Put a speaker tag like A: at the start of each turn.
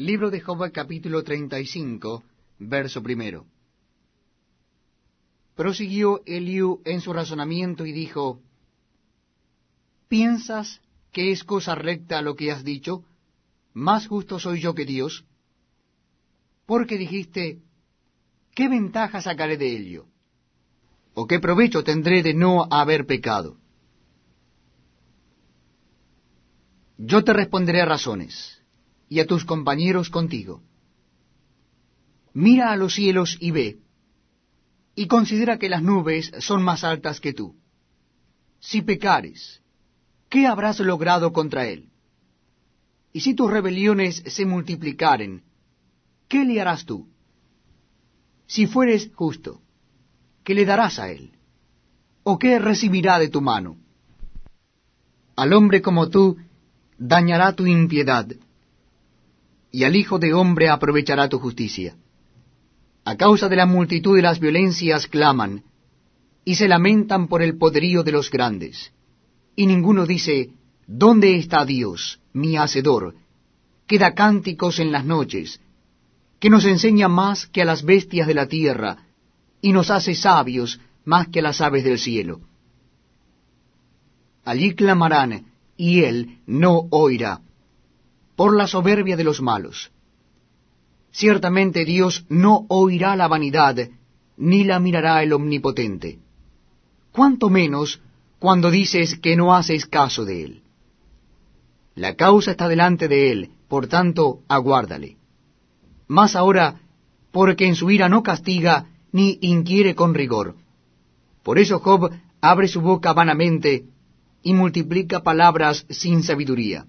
A: Libro de Job capítulo 35, verso primero. Prosiguió Eliú en su razonamiento y dijo, ¿Piensas que es cosa recta lo que has dicho? ¿Más justo soy yo que Dios? Porque dijiste, ¿qué ventaja sacaré de ello? ¿O qué provecho tendré de no haber pecado? Yo te responderé razones y a tus compañeros contigo. Mira a los cielos y ve, y considera que las nubes son más altas que tú. Si pecares, ¿qué habrás logrado contra él? Y si tus rebeliones se multiplicaren, ¿qué le harás tú? Si fueres justo, ¿qué le darás a él? ¿O qué recibirá de tu mano? Al hombre como tú dañará tu impiedad, y al Hijo de Hombre aprovechará tu justicia. A causa de la multitud de las violencias claman, y se lamentan por el poderío de los grandes. Y ninguno dice, ¿Dónde está Dios, mi Hacedor, que da cánticos en las noches, que nos enseña más que a las bestias de la tierra, y nos hace sabios más que a las aves del cielo? Allí clamarán, y él no oirá por la soberbia de los malos. Ciertamente Dios no oirá la vanidad, ni la mirará el omnipotente. Cuanto menos cuando dices que no haces caso de él. La causa está delante de él, por tanto, aguárdale. Más ahora, porque en su ira no castiga, ni inquiere con rigor. Por eso Job abre su boca vanamente, y multiplica palabras sin sabiduría.